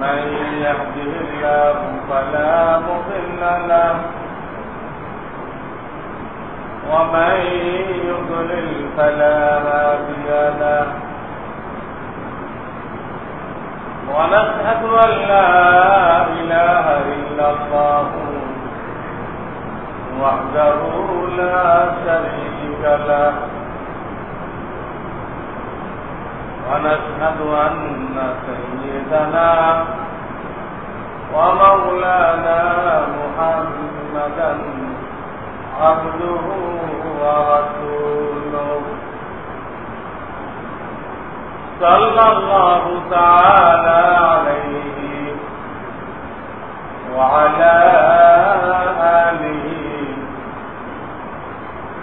من يهده الله فلا مضل له. ومن يضلل فلا هادي له. ونشهد أن لا إله إلا الله وحده لا شريك له. ونشهد أن سيدنا ومولانا محمدا عبده ورسوله. صلى الله تعالى عليه وعلى آله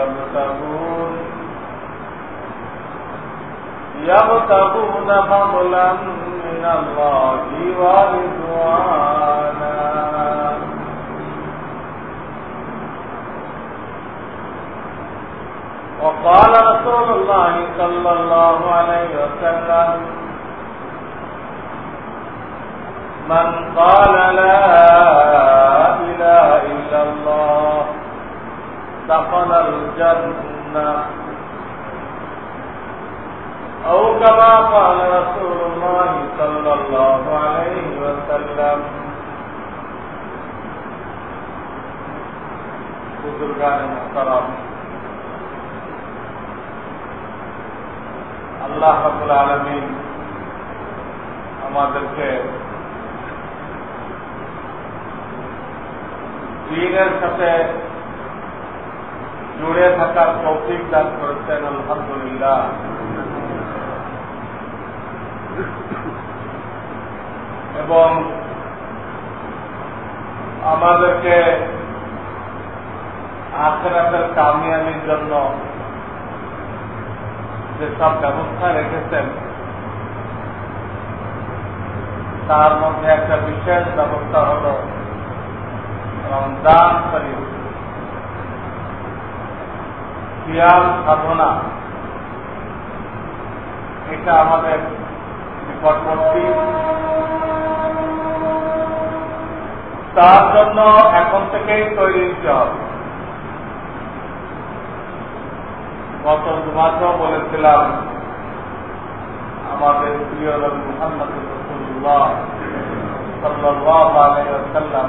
يبتغون. يبتغون فضلا من الله ورضوانا. وقال رسول الله صلى الله عليه وسلم من قال لا إله إلا الله دخل الجنة أو كما قال رسول الله صلى الله عليه وسلم بزرگان محترم আল্লাহ রাবুল আলমিন আমাদেরকে দিনের সাথে জুড়ে থাকার তৌফিক দান করেছেন, আলহামদুলিল্লাহ। এবং আমাদেরকে আখেরাতের কামিয়াবির জন্য যেসব ব্যবস্থা রেখেছেন, তার মধ্যে একটা বিশেষ ব্যবস্থা হল রমজান শরীফ। সিয়াম সাধনা। এটা আমাদের নিকটবর্তী তার জন্য এখন থেকেই তৈরি দিতে হবে। গত দুমাসও বলেছিলাম, আমাদের প্রিয় নবী মোহাম্মদ রসুল্লাহ সাল্লাহ আলাইসাল্লাম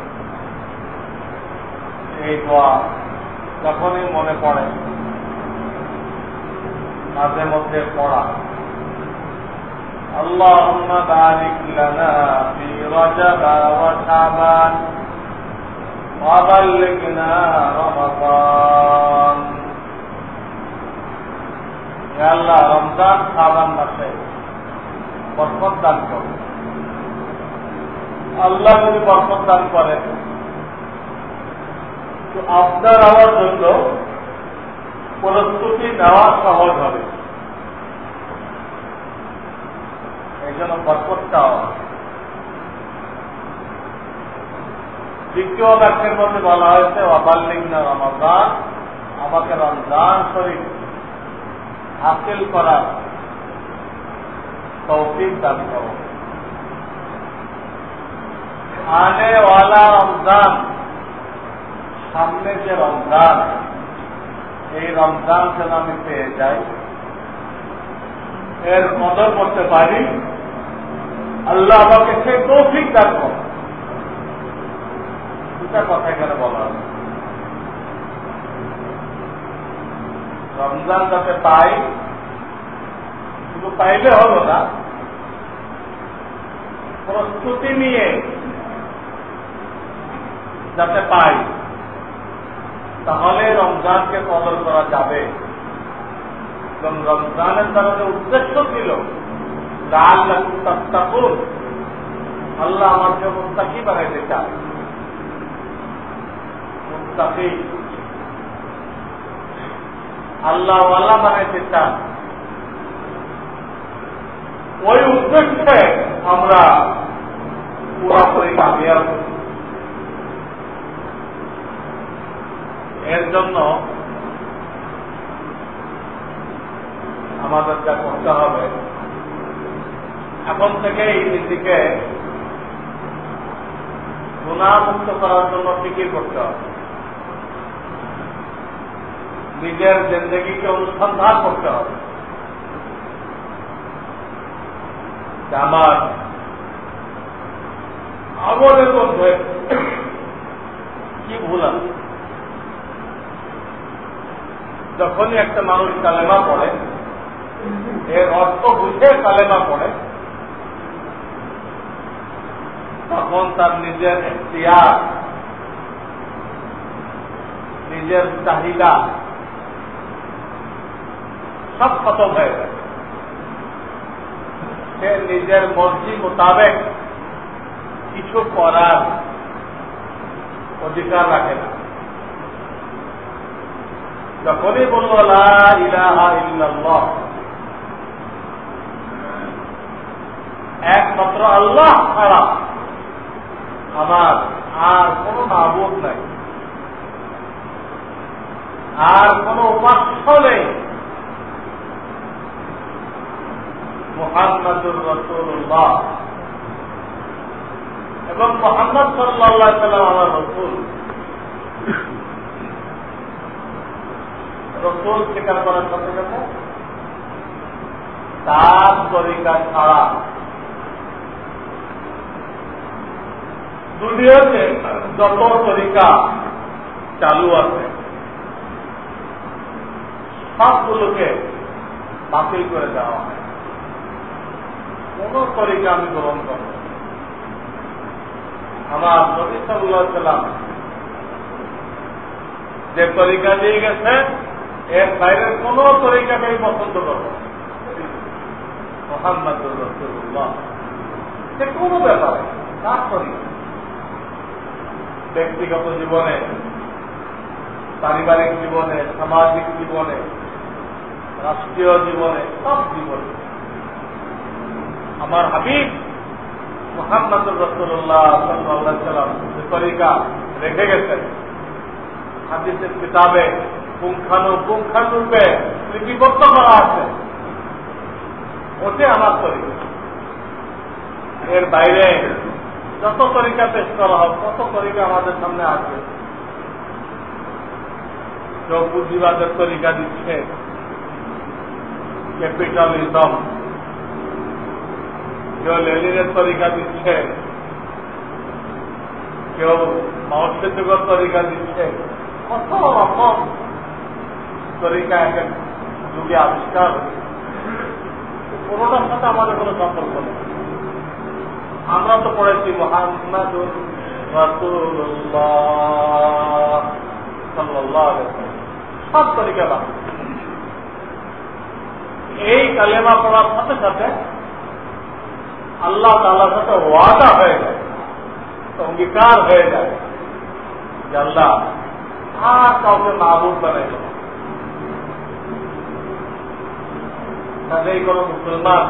এই দোয়া যখনই মনে পড়ে মাঝে মধ্যে পড়া اللهم بارك لنا في رجب وشعبان وبلغنا رمضان يا الله رمضان সাবান মাসে বরকত দান করো আল্লাহ যদি বরকত দান করে তো আপনার আমার জন্য প্রস্তুতি নেওয়া সহজ হবে। এই জন্য দ্বিতীয় মধ্যে বলা হয়েছে অবাল্লিংনা রমজান আমাকে রমজান শরীফ হাসিল করার তৌফিক দান করো। আনে রমজান সামনে যে রমজান, এই রমজান যেন আমি পেয়ে যাই, এর কদর করতে পারি, আল্লাহ আমাকে সেই তৌফিক দান দুটা কথা এখানে বলা রমজান যাতে পাই, শুধু পাইলে হলো না, প্রস্তুতি নিয়ে যাতে পাই। তাহলে রমজানকে কদর করা যাবে। এবং রমজানের দ্বারা যে উদ্দেশ্য ছিল আল্লাহ আমার আমাকে মুস্তাকি বানাইতে চায় মুস্তাকি আল্লাহ বানাইতে চান। ওই উদ্দেশ্যে আমরা পুরাপুরি কামিয়াব। এর জন্য আমাদের যা করতে হবে। এখন থেকেই নিজেকে গুণামুক্ত করার জন্য ফিকির করতে হবে। নিজের জিন্দগিকে অনুসন্ধান করতে হবে। আমার আমলের মধ্যে কি ভুল আছে? যখনই একটা মানুষ কালেমা পড়ে, এর অর্থ বুঝে কালেমা পড়ে, তখন তার নিজের এখতিয়ার, নিজের চাহিদা সব খতম হয়ে যায়। সে নিজের মর্জি মোতাবেক কিছু করার অধিকার রাখে না। যখনই বলল একমাত্র আল্লাহ ছাড়া আমার আর কোন মাহবুব নাই। আর কোন উপাস্য নেই। মোহাম্মদুর রসুল্লাহ এবং মোহাম্মদ সাল্লাহ সাল্লাম আমার রসুল। রসুল স্বীকার করার সাথে সাথে তার তরিকা ছাড়া দুনিয়াতে যত তরিকা চালু আছে, সবগুলোকে বাতিল করে দেওয়া হয়। কোন তরিকা আমি গ্রহণ করব আমার নবী সাল্লাহ যে তরিকা দিয়ে গেছে এর বাইরের কোন তরিকাকে আমি পছন্দ করব কোনো ব্যাপারে তার তরিকা ব্যক্তিগত জীবনে, পারিবারিক জীবনে, সামাজিক জীবনে, রাষ্ট্রীয় জীবনে, সব জীবনে। আমার হাবিব মোহাম্মদ রসুল্লাহ সাল্লাহ তরিকা রেখে গেছেন, হাদিসের কিতাবে পুঙ্খানু পুঙ্খানুরূপে লিপিবদ্ধ করা আছে। ওতে আমার তরিকা। এর বাইরে যত তরিকা পেশ করা হোক কত তরিকা আমাদের সামনে আছে কেউ পুঁজিবাদের তরিকা দিচ্ছে ক্যাপিটালিজম। কেউ লেনিনের তরিকা দিচ্ছে। কেউ মাওসেতুকর তরিকা দিচ্ছে। কত রকম তরিকা এক এক যুগে আবিষ্কার কোনোটার সাথে আমাদের কোনো সম্পর্ক নেই। আমরা তো পড়েছি মোহাম্মদ সব তরিকা বাদ। এই কালেমা পড়ার সাথে সাথে আল্লাহ তাআলার সাথে ওয়াদা হয়ে যায়, অঙ্গীকার হয়ে যায় আল্লাহ আর কাউকে মাহবুব বানাই দেব কাজেই কোন মুসলমান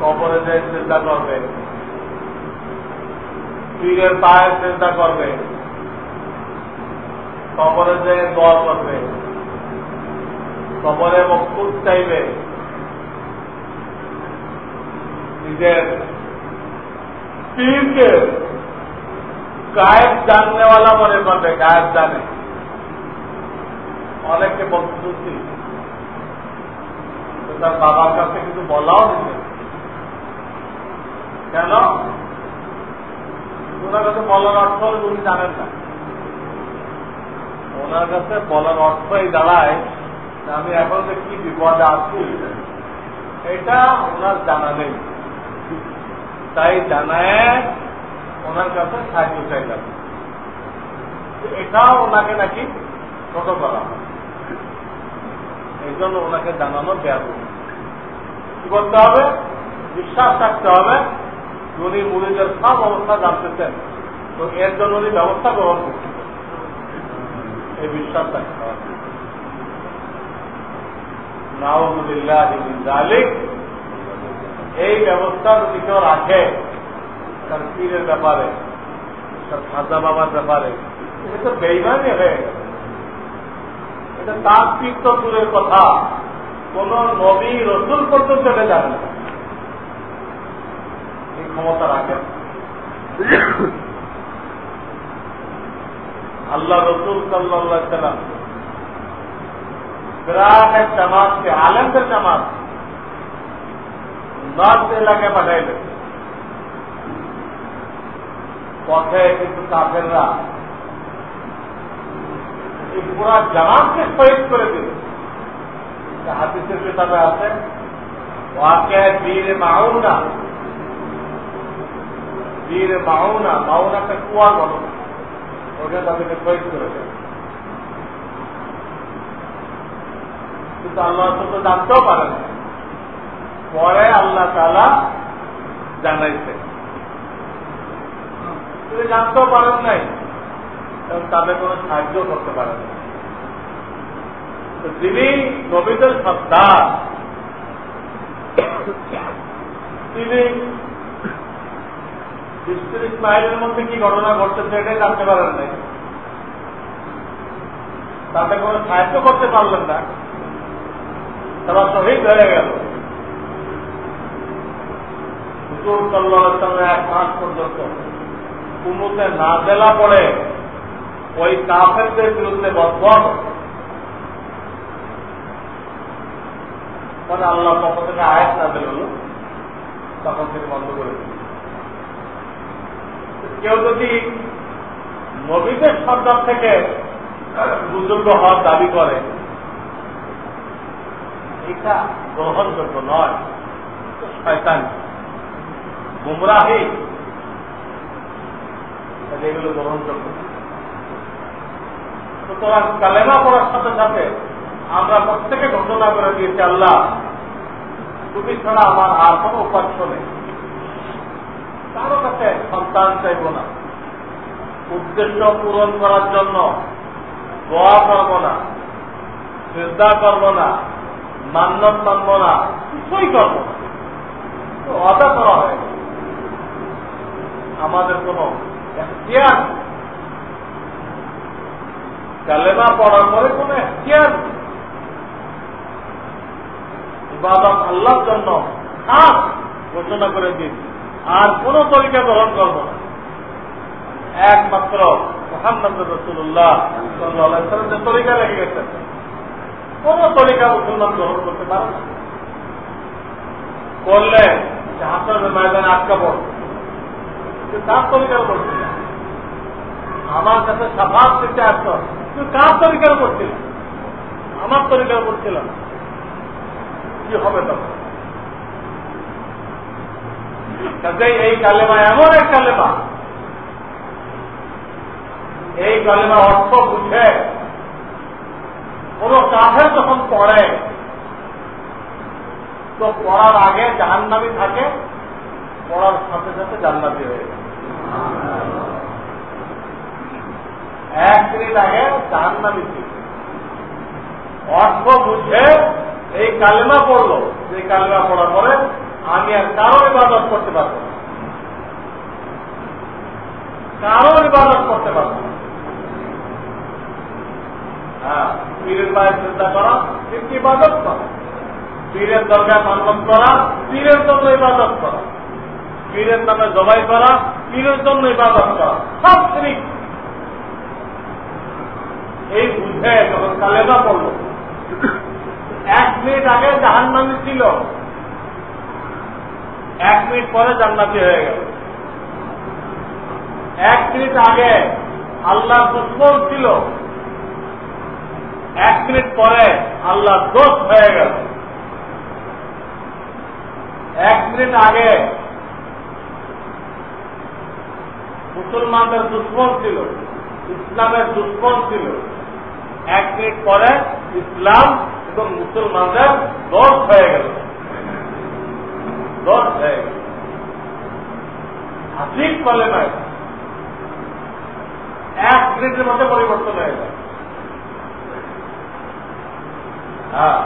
কবরে যে চিন্তা করবে, পীরের পায়ের চিন্তা করবে, কবরে যে দোয়া করবে, কবরে মকুদ চাইবে, নিজের পীরকে গায়েব জাননেওয়ালা মনে করবে, গায়েব জানে অনেককে বলতে তার বাবার কাছে কিছু বলাও দিতে কেন? ওনার কাছে বলার অর্থ উনি জানেন না। ওনার কাছে বলার অর্থই দাঁড়ায় আমি এখন যে কি বিপদে আছি, এটা ওনার জানা নেই। তাই জানায় ওনার কাছে সাহায্য চাইলাম। এটাও ওনাকে নাকি ছোট করা এই জন্য ওনাকে জানানো ব্যাপ কি করতে হবে? বিশ্বাস রাখতে হবে, উনি মুড়িদের সব অবস্থা জানতেছেন। তো এর জন্য উনি ব্যবস্থা গ্রহণ করছেন। এই বিশ্বাস রাখতে হবে। এই ব্যবস্থা যদি কেউ রাখে, তার পীরের ব্যাপারে, তার খাজা বাবার ব্যাপারে, এটা বেইমানি হয়ে গেল। তার পীর তো দূরের কথা, কোন নবী রসুল পর্যন্ত এটা জানে না। এই ক্ষমতা রাখেন। আল্লাহ রসুল সাল্লাহ সাল্লাম এক জামাতকে, আলেমদের জামাত নর্থ এলাকায় পাঠাইলেন। পথে কিন্তু কাফেররা এই পুরা জামাতকে শহীদ করে দিল। হাতিসের কিতাবে আছে। ওয়াকে বীর মাউনা। বীর মাউনা মাউনা একটা কুয়া বলো। ওটা তাদেরকে শহীদ করে দেয় কিন্তু আল্লাহ তো জানতেও পারেন পরে আল্লাহ তালা জানাইছে। জানতেও পারেন নাই। এবং তাদের কোনো সাহায্য করতে পারেন না। যিনি নবীদের সত্তার তিনি বৃষ্টির ইসমাইলের মধ্যে কি ঘটনা ঘটতেছে এটাই জানতে পারেন নাই। তাতে কোনো সাহায্য করতে পারলেন না। তারা শহীদ হয়ে গেল। হুজুর সাল্লাহ এক মাস পর্যন্ত কুমুতে না দেলা পড়ে। ওই কাফেরদের বিরুদ্ধে বদবন মানে আল্লাহ পক্ষ থেকে আয়াত না দিল তখন তিনি বন্ধ করে দিল। কেউ যদি নবীদের সরকার থেকে বুজুর্গ হওয়ার দাবি করে, এটা গ্রহণযোগ্য নয়। শয়তান। গুমরাহি এগুলো গ্রহণযোগ্য সুতরাং কালেমা পড়ার সাথে সাথে আমরা প্রত্যেকে ঘোষণা করে দিয়েছি, আল্লাহ, তুমি ছাড়া আমার আর কোনো উপাস্য নেই। কারও কাছে সন্তান চাইব না। উদ্দেশ্য পূরণ করার জন্য দোয়া করব না চিন্তা করব না মান্যত মানব না, কিছুই করব না। অদা করা হয় আমাদের কোন এখতিয়ার কালেমা পড়ার পরে কোন এখতিয়ার ইবাদত আল্লাহর জন্য খাস ঘোষণা করে দিন আর কোন তরিকা গ্রহণ করব না। একমাত্র মোহাম্মদ রসুল্লাহ সাল্লাহ যে তরিকা রেখে গেছেন। কোন তরিকা মুসলমান গ্রহণ করতে পারে না। করলে হাসনের ময়দানে আটকা পড়বে। তার তরিকার করছিল আমার কাছে সাফাত দিতে আসত তুই কার তরিকার করছিল আমার তরিকার করছিল কি হবে তখন? কাজে এই কালেমা এমন এক কালেমা। এই কালেমা অর্থ বুঝে কোন কাফের যখন পড়ে, তো পড়ার আগে জাহান্নামি থাকে, পড়ার সাথে সাথে জান্নাতি হয়ে যায়। এক মিনিট আগে জাহান্নামি ছিল অর্থ বুঝে এই কালেমা পড়ল। এই কালেমা পরে আমি আর কারও ইবাদত করতে পারব কারও ইবাদত করতে পারব হ্যাঁ পীরের পায়ে চিন্তা করা পীরের মান্যত করা জন্য ইবাদত করা। নামে করা করা। সব শ্রী এই বুঝে যখন কালেমা পড়ল। এক মিনিট আগে জাহান্নামি ছিল। এক মিনিট পরে জান্নাতি হয়ে গেল। এক মিনিট আগে আল্লাহ দুশ্মন ছিল। এক মিনিট পরে আল্লাহ দোষ হয়ে গেল। এক মিনিট আগে মুসলমানদের দুশ্মন ছিল, ইসলামের দুশ্মন ছিল। এক মিনিট পরে ইসলাম এবং মুসলমানদের দশ হয়ে গেল। দোষ হয়ে গেল। হাসিক কলে নয়। এক মিনিটের মধ্যে পরিবর্তন হয়ে যায় হ্যাঁ।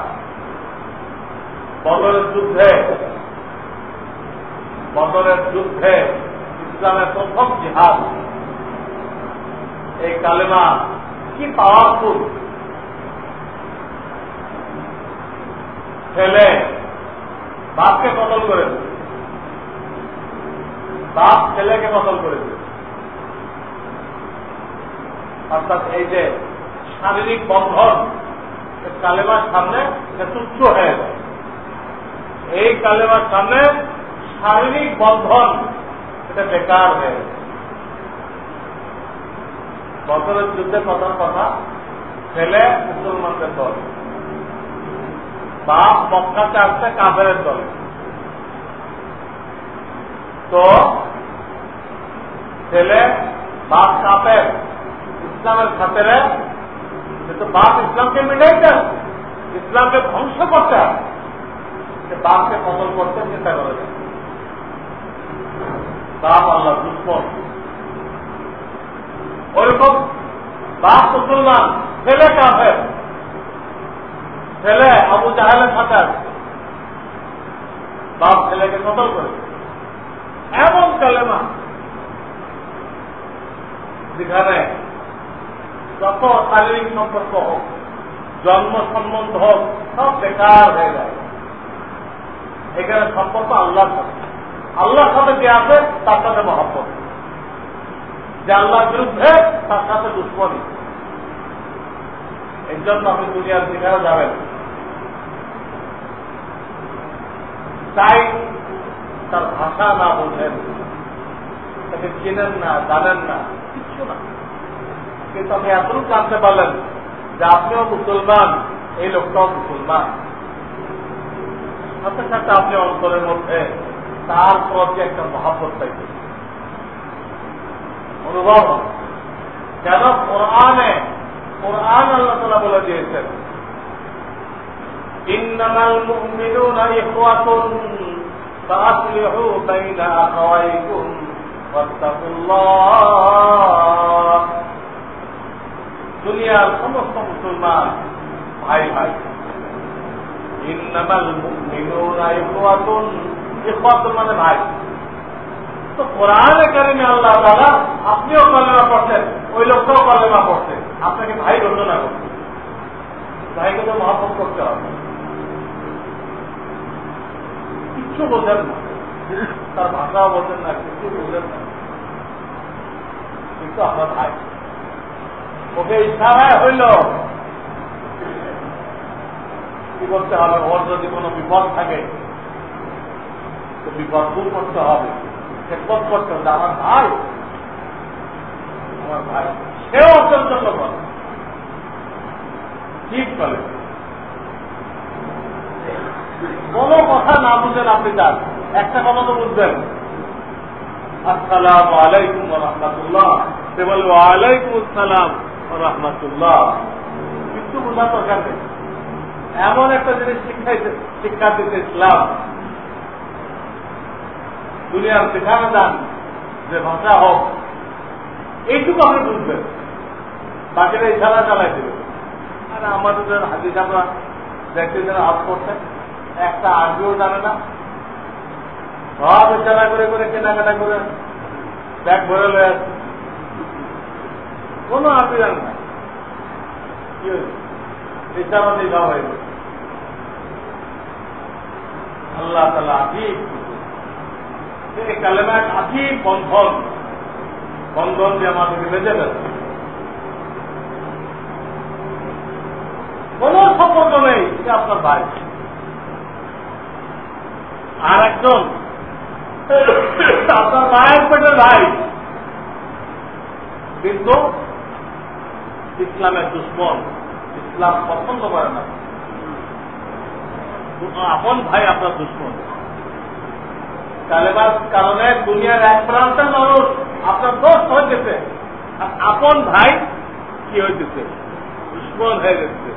বদরের যুদ্ধে বদরের যুদ্ধে ইসলামের প্রথম জিহাদ, এই কালেমা কি পাওয়ারফুল ছেলে, বাপকে কতল করে বাপ ছেলেকে কতল করে অর্থাৎ এই যে শারীরিক বন্ধন কালেমার সামনে তুচ্ছ হয়ে যায়। এই কালেমার সামনে শারীরিক বন্ধন, এটা বেকার হয়ে যায়। বছরের যুদ্ধে প্রথম কথা ছেলে মুসলমানদের দল। বাপ মক্কাতে আসছে কাফের দলে। তো ছেলে বাপ কাপের ইসলামের খাতেরে বাপ ইসলামকে মিটাইতেন ইসলামকে ধ্বংস করতে হবে। বাপকে ফসল করতে চিন্তা করে। বাপ আল্লাহ দুশ্মন। ওইরকম বাপ মুসলমান, ছেলে কাফের। ছেলে আবু জাহেলের সাথে আছে। বাপ ছেলেকে কতল করে? এমন কালেমা। যেখানে যত শারীরিক সম্পর্ক হোক, জন্ম সম্বন্ধ হোক, সব বেকার হয়ে যায়। এখানে সম্পর্ক আল্লাহর সাথে। আল্লাহর সাথে যে আছে, তার সাথে মহব্বত। যে আল্লাহর বিরুদ্ধে তার সাথে দুশ্মনী। এর জন্য আপনি দুনিয়ার যেখানে যাবেন। তাই তার ভাষা না বোঝেন, তাকে চেনেন না, জানেন না, কিচ্ছু না। কিন্তু আপনি এতটুকু জানতে পারলেন যে আপনিও মুসলমান, এই লোকটাও মুসলমান। সাথে সাথে আপনি অন্তরের মধ্যে তার প্রতি একটা মহাব্বত পাইতে অনুভব কেন? কোরআনে, কোরআন আল্লাহ তালা বলে দিয়েছেন দুনিয়ার সমস্ত মুসলমান ভাই ভাই, ইন্নামাল মানে ভাই। তো কোরআন কারিমে আল্লাহ তাআলা আপনিও কলেমা পড়ছেন, ওই লোকটাও কলেমা পড়ছেন আপনাকে ভাই ঘোষণা করছেন ভাইকে তো মহাপত করতে হবে। কিচ্ছু বোঝেন না। তার ভাষাও বোঝেন না কিছু বোঝেন না। কিন্তু আপনার ভাই। ওকে ইশারায় হইল। কি করতে হবে? ওর যদি কোনো বিপদ থাকে, তো বিপদ দূর করতে হবে। খেদমত করতে হবে আমার ভাই। আমার ভাই। সেও অত্যন্ত করে ঠিক করে কোন কথা না বুঝেন আপনি যান একটা কথা তো বুঝবেন। আসসালাম আলাইকুম রহমতুল্লাহ। সে বলবে ওয়ালাইকুম আসসালাম রহমতুল্লাহ। কিছু বোঝার দরকার নেই। এমন একটা জিনিস শিক্ষাইতে শিক্ষা দিতে ইসলাম। দুনিয়ার সেখানে যান যে ভাষা হোক। এইটুকু আপনি বুঝবেন। বাকিরা ইশারা চালাই দেবে। আর আমাদের হাদিস আমরা দেখতে যারা হাত করছে, একটা আরবিও জানে না। সব ইশারা করে করে কেনাকাটা করে ব্যাগ ভরে লয়ে আসছে। কোনো আরবি জানে না। কি হয়েছে? ইশারা যাওয়া হয়েছে আল্লাহ তালা আফিক এই কালেমা এক বন্ধন। বন্ধন দিয়ে আমাদেরকে বেঁধে ফেলে। কোন সম্পর্ক নেই সে আপনার ভাই। আর একজন, আপনার মায়ের পেটের ভাই। কিন্তু ইসলামের দুশ্মন, ইসলাম পছন্দ করে না। আপন ভাই আপনার দুশ্মন। তালেবার কারণে দুনিয়ার এক প্রান্তের মানুষ আপনার দোষ হয়েছে আর আপন ভাই কি হয়েছে দুশ্মন হয়ে গেছে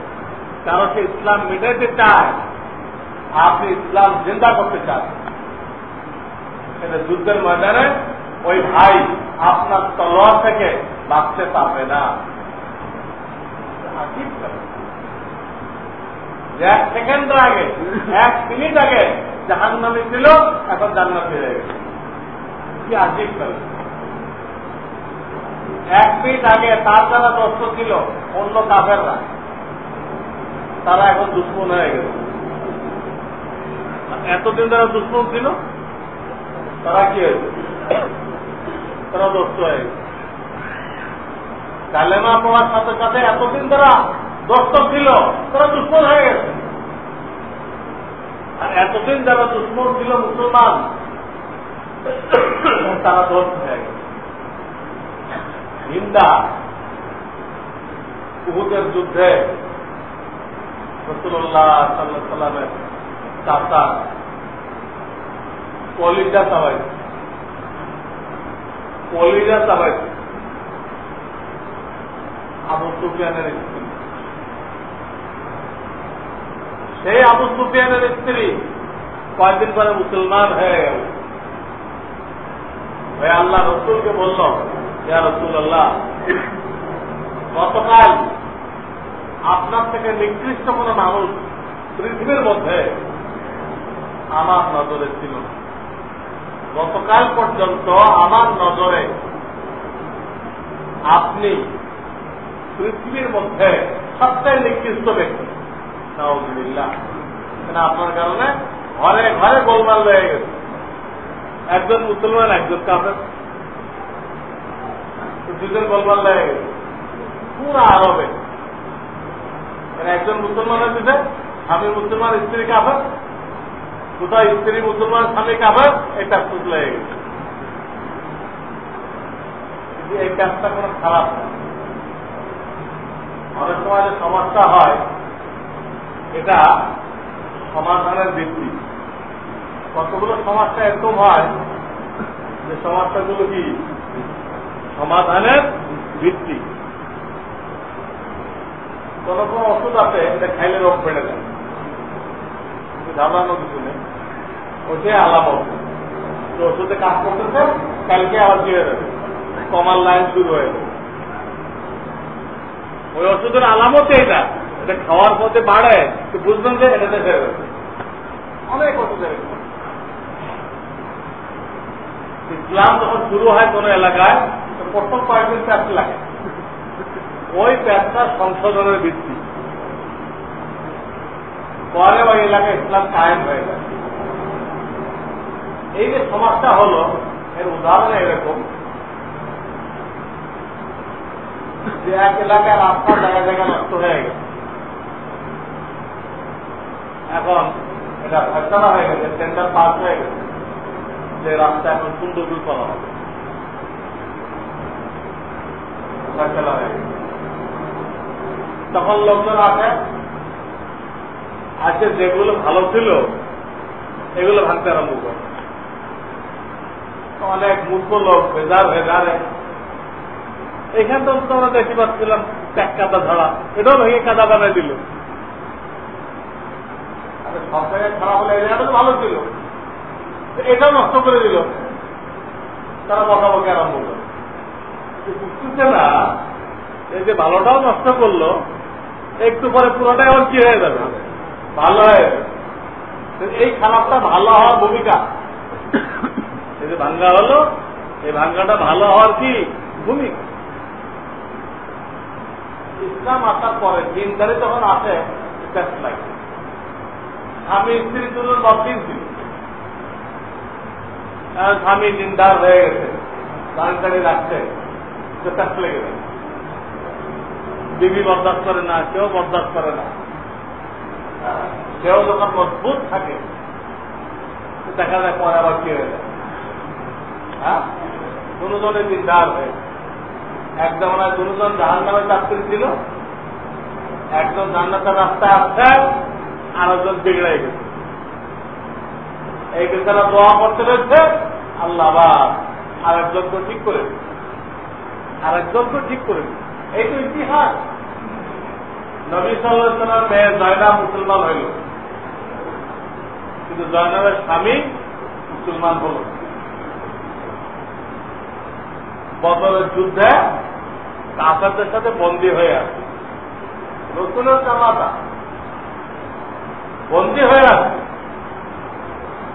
কারণ সে ইসলাম মিটাইতে চায়। আপনি ইসলাম জিন্দা করতে চান। সেটা যুদ্ধের ময়দানে ওই ভাই আপনার তলোয়ার থেকে বাঁচতে পারবে না। এক সেকেন্ড আগে, এক মিনিট আগে জাহান নামে ছিল, এখন জান্নাত ফিরে গেছে। কি আজিব এক মিনিট আগে তার যারা দোস্ত ছিল, অন্য কাফেররা, তারা এখন দুশ্মন হয়ে গেছে। এতদিন যারা দুশ্মন ছিল, তারা কি হয়েছে? তারা দোস্ত হয়ে গেছে। কালেমা পড়ার সাথে সাথে এতদিন তারা দোস্ত ছিল, তারা দুশ্মন হয়ে গেছে। আর এতদিন যারা দুশ্মন ছিল মুসলমান, তারা দোস্ত হয়ে গেছে। হিন্দা উহুদের যুদ্ধে রসুল্লাহ সাল্লাহ সাল্লামের চাচা কলিজা চাবাইছে কলিজা চাবাইছে আবু সুফিয়ানের সেই আবু সুফিয়ানের স্ত্রী কয়েকদিন পরে মুসলমান হয়ে গেল। হয়ে আল্লাহ রসুলকে বলল রসুল আল্লাহ গতকাল আপনার থেকে নিকৃষ্ট কোন মানুষ পৃথিবীর মধ্যে আমার নজরে ছিল গতকাল পর্যন্ত আমার নজরে আপনি পৃথিবীর মধ্যে সবচেয়ে নিকৃষ্ট ব্যক্তি। আপনার কারণে ঘরে ঘরে গোলমাল রয়ে গেছে। একজন মুসলমান, একজন কাপের দুজন গোলমাল রয়ে গেছে। পুরো আরবে। একজন মুসলমান হচ্ছে স্বামী মুসলমান, স্ত্রী কাফের। কোথাও স্ত্রী মুসলমান, স্বামী কাফের? এটা সুদ লেগে গেছে। এই কাজটা কোনো খারাপ না অনেক সময় যে সমস্যা হয় এটা সমাধানের ভিত্তি। কতগুলো সমস্যা এরকম হয় যে সমস্যাগুলো কি? সমাধানের ভিত্তি। কোন কোন ওষুধ আছে, এটা খাইলে রোগ বেড়ে যায়। ঘাবড়ানো কিছু নেই। ওটাই আলামত তো ওষুধে কাজ করতেছে কালকে আবার দিয়ে দেবে কমার লাইন শুরু হয়ে যাবে। ওই ওষুধের আলামত এটা। এটা খাওয়ার পথে বাড়ে, তো বুঝবেন যে এটাতে ফেরে যাবে অনেক ওষুধ ইসলাম যখন শুরু হয় কোন এলাকায়, তো প্রথম কয়েকদিন প্যাচ লাগে। ওই প্যাচটা সংশোধনের ভিত্তি। পরে ওই এলাকায় ইসলাম কায়েম হয়ে যায়। এই যে সমাজটা হলো, এর উদাহরণ এরকম। যে এক এলাকায় রাস্তা জায়গা জায়গা নষ্ট হয়ে গেছে। এখন এটা ফেসলা হয়ে গেছে টেন্ডার পাস হয়ে গেছে। যে রাস্তা এখন সুন্দর করা হবে তখন লোকজন আছে। আজকে যেগুলো ভালো ছিল, এগুলো ভাঙতে আরম্ভ করে। অনেক মূর্খ লোক ভেজার ভেজারে এখান তো আমরা দেখতে পাচ্ছিলাম, এক কাদা ধরা। এটাও ভেঙে কাদা বানাই দিল। সব খারাপ হলে এরিয়াটা তো ভালো ছিল এটাও নষ্ট করে দিল। তারা বকাবকি আরম্ভ করল। বুঝতেছে না, এই যে ভালোটাও নষ্ট করল, একটু পরে পুরোটাই আবার কি হয়ে যাবে? ভালো হয়ে এই খারাপটা ভালো হওয়ার ভূমিকা। এই যে ভাঙ্গা হলো, এই ভাঙ্গাটা ভালো হওয়ার কি ভূমিকা? ইসলাম আসার পরে দিনদারি যখন আসে লাগে। স্বামী স্ত্রী দুজন বদিন ছিল। স্বামী দিনদার হয়ে গেছে। দাঁড়ি রাখছে। বিবি বরদাস্ত করে না কেউ বরদাস্ত করে না। কেউ যখন মজবুত থাকে, দেখা যায় পরে আবার কি হয়ে যায়? হ্যাঁ? দুজনে দিনদার হয়ে এক দুজন জাহান নামে চাকরি ছিল, একজন জান্নাতের রাস্তায় আসছে আর একজন বিগড়াই গেছে। এই বেচারা দোয়া করতে রয়েছে, আল্লাহ আবার আর একজনকে ঠিক করে আর একজনকে ঠিক করে এই তো ইতিহাস। নবী সাল্লাহ মেয়ে জয়নাব মুসলমান হইল। কিন্তু জয়নাবের স্বামী মুসলমান হল বদলের যুদ্ধে কাফেরদের সাথে বন্দী হয়ে আছে। রসুলের জামাতা বন্দী হয়ে আছে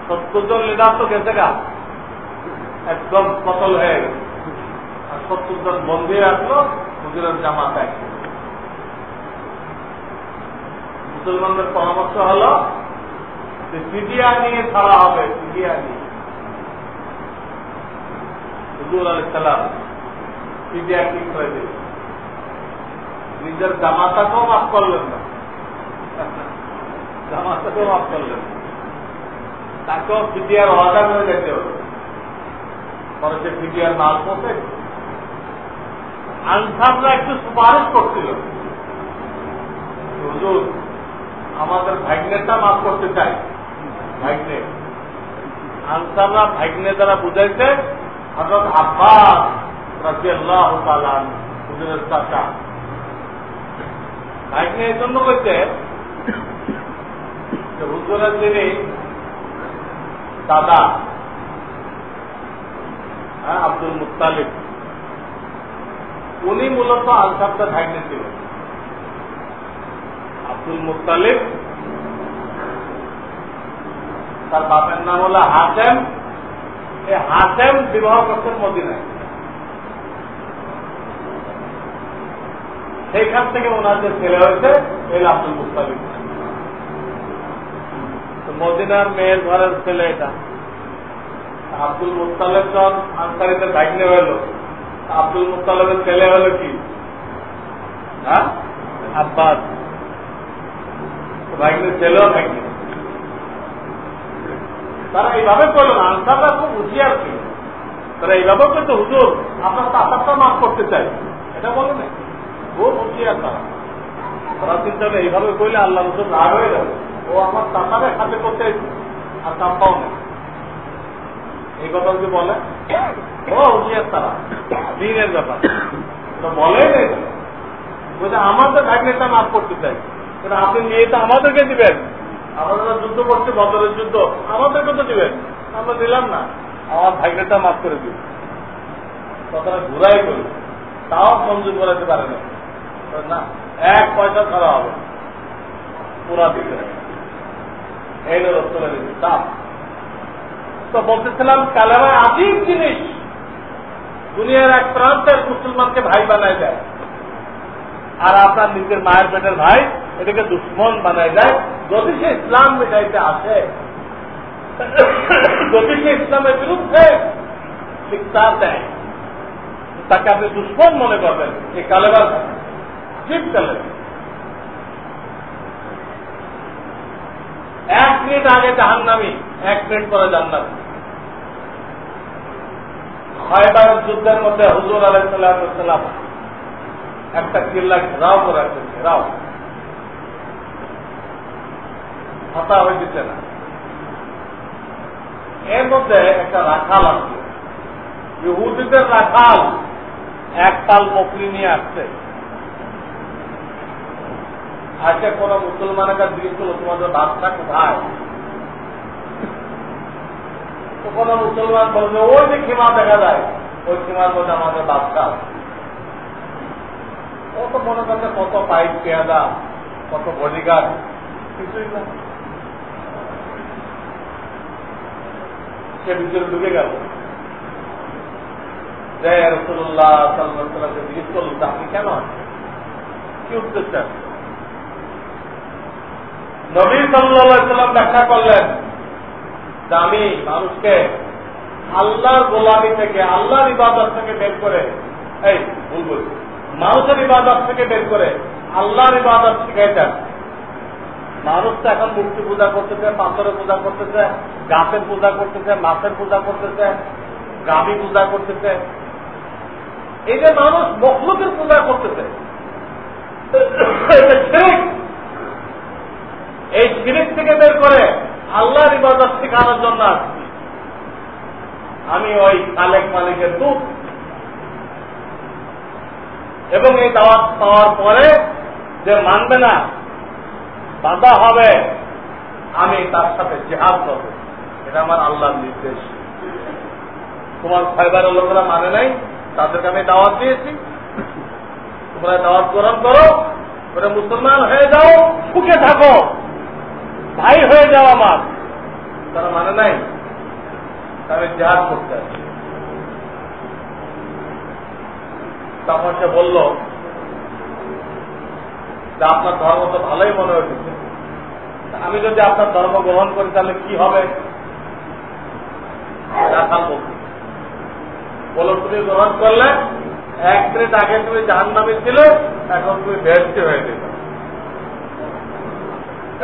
সত্তর জন লিডার তো গেছে গা। একদম পতল হয়ে গেছে। আর সত্তর জন বন্দী আসলো হুজুরের জামাতা। মুসলমানদের পরামর্শ হল যে সিডিয়া নিয়ে ছাড়া হবে সিডিয়া নিয়ে। হুজুর আলী সালাম সিডিয়া ঠিক করে দিল নিজের জামাতাকেও মাফ করলেন না। জামাতাকেও মাফ করলেন তাকেও হবে। পরে সে সিডিয়ার মাল পৌঁছে আনসাররা একটু সুপারিশ করছিল। হুজুর, আমাদের ভাগ্নেটা মাফ করতে চাই। ভাগ্নে। আনসাররা ভাগ্নে দ্বারা বুঝাইছে হজরত আব্বাস রাজি আল্লাহ হুজুরের চাচা। ভাগ্নে এই জন্য কইছে হুজুরের যিনি দাদা হ্যাঁ আব্দুল মুতালিব উনি মূলত আনসারটা ভাগ্নে ছিলেন। আব্দুল মুতালিব তার বাপের নাম হলো হাসেম। এই হাসেম বিবাহ করছেন মদিনায়। সেইখান থেকে ওনার যে ছেলে হয়েছে এই আব্দুল মুতালিব মদিনার মেয়ের ঘরের ছেলে এটা। আব্দুল মুতালেব যখন আনসারিতে ভাগ্নে হইল আব্দুল মুতালেবের ছেলে হলো কি? হ্যাঁ? আব্বাস। ভাগ্নে ছেলেও ভাগ্নে তারা এইভাবে করলেন আনসাররা খুব হুঁশিয়ার ছিল। তারা এইভাবে করতে হুজুর, আপনার তো তাসারটা মাফ করতে চাই। এটা বলে না খুব হুঁশিয়ার তারা। তারা চিন্তা এইভাবে করলে আল্লাহ রসুল রাগ হয়ে যাবে। ও আমার তাসারের সাথে করতে আর কাম্পাও নেই। এই কথা যদি বলে, ও হুঁশিয়ার তারা দিনের ব্যাপার। তো বলে বলছে আমাদের ভাগ্নেটা মাফ করতে চাই। আপনি নিয়ে তো আমাদেরকে দিবেন। আমাদের যুদ্ধ করছে বদলের যুদ্ধ। আমাদেরকে তো দিবেন। আমরা দিলাম না। আমার ভাগ্যটা মাফ করে দিন। কথাটা ঘুরাই করি তাও মঞ্জুর করাতে পারে না না, এক পয়সা ছাড়া হবে। পুরা তাপ বলতেছিলাম কালেমা আদিম জিনিস দুনিয়ার এক প্রান্তের মুসলমানকে ভাই বানায় দেয়। আর আপনার নিজের মায়ের পেটের ভাই এটাকে দুশ্মন বানায় দেয়। যদি সে ইসলাম মেটাইতে আসে, যদি সে ইসলামের বিরুদ্ধে শিক্ষা দেয়, তাকে আপনি দুশ্মন মনে করবেন। এই কালেবার জিপ কালে এক মিনিট আগে জাহান নামি এক মিনিট পরে জান্নাত। খয়বার যুদ্ধের মধ্যে হুজুর আলাইসাল্লাম একটা কিল্লা ঘেরাও করে আছে ঘেরাও হতা হয়ে দিতে না? এর মধ্যে একটা রাখাল আসছে। ইহুদিদের রাখাল এক পাল বকরি নিয়ে আসছে। আজকে কোন মুসলমানের কাছে করল, তোমাদের বাচ্চা কোথায়? কোন মুসলমান বলবে, ওই যে ক্ষীমা দেখা যায়, ওই ক্ষীমার মধ্যে আমাদের বাচ্চা ও তো মনে করছে, কত পাইপ পেয়াদা, কত বডিগার্ড, কিছুই না। সে ভিতরে ঢুকে গেল। জয় নবী সাল্লাম ব্যাখ্যা করলেন আমি মানুষকে আল্লাহর গোলামি থেকে, আল্লাহর ইবাদত থেকে বের করে, এই, ভুল বলছি। মানুষের ইবাদত থেকে বের করে আল্লাহর ইবাদত শিখাইতেন মানুষ তো এখন মূর্তি পূজা করতেছে, পাথরের পূজা করতেছে, গাছের পূজা করতেছে, মাছের পূজা করতেছে, গাভী পূজা করতেছে। এই যে মানুষ মখলুকের পূজা করতেছে, এই সিরিজ থেকে বের করে আল্লাহর ইবাদত শেখানোর জন্য আসছি। আমি ওই খালেক মালিকের দুধ এবং এই দাওয়াত পাওয়ার পরে যে মানবে না, বাধা হবে, আমি তার সাথে জেহাদ করব। এটা আমার আল্লাহর নির্দেশ। তোমার ফাইবারের লোকেরা মানে নাই, তাদেরকে আমি দাওয়াত দিয়েছি। তোমরা দাওয়াত গ্রহণ করো ওরা মুসলমান হয়ে যাও, সুখে থাকো। ভাই হয়ে যাও আমার। তারা মানে নাই? আমি জেহাদ করতে আছি তখন সে বলল যে আপনার ধর্ম তো ভালোই মনে হয়েছে আমি যদি আপনার ধর্ম গ্রহণ করি, তাহলে কি হবে? বলো, তুমি গ্রহণ করলে, এক মিনিট আগে তুমি জাহান নামে ছিল, এখন তুমি ভেস্তি হয়ে দিবে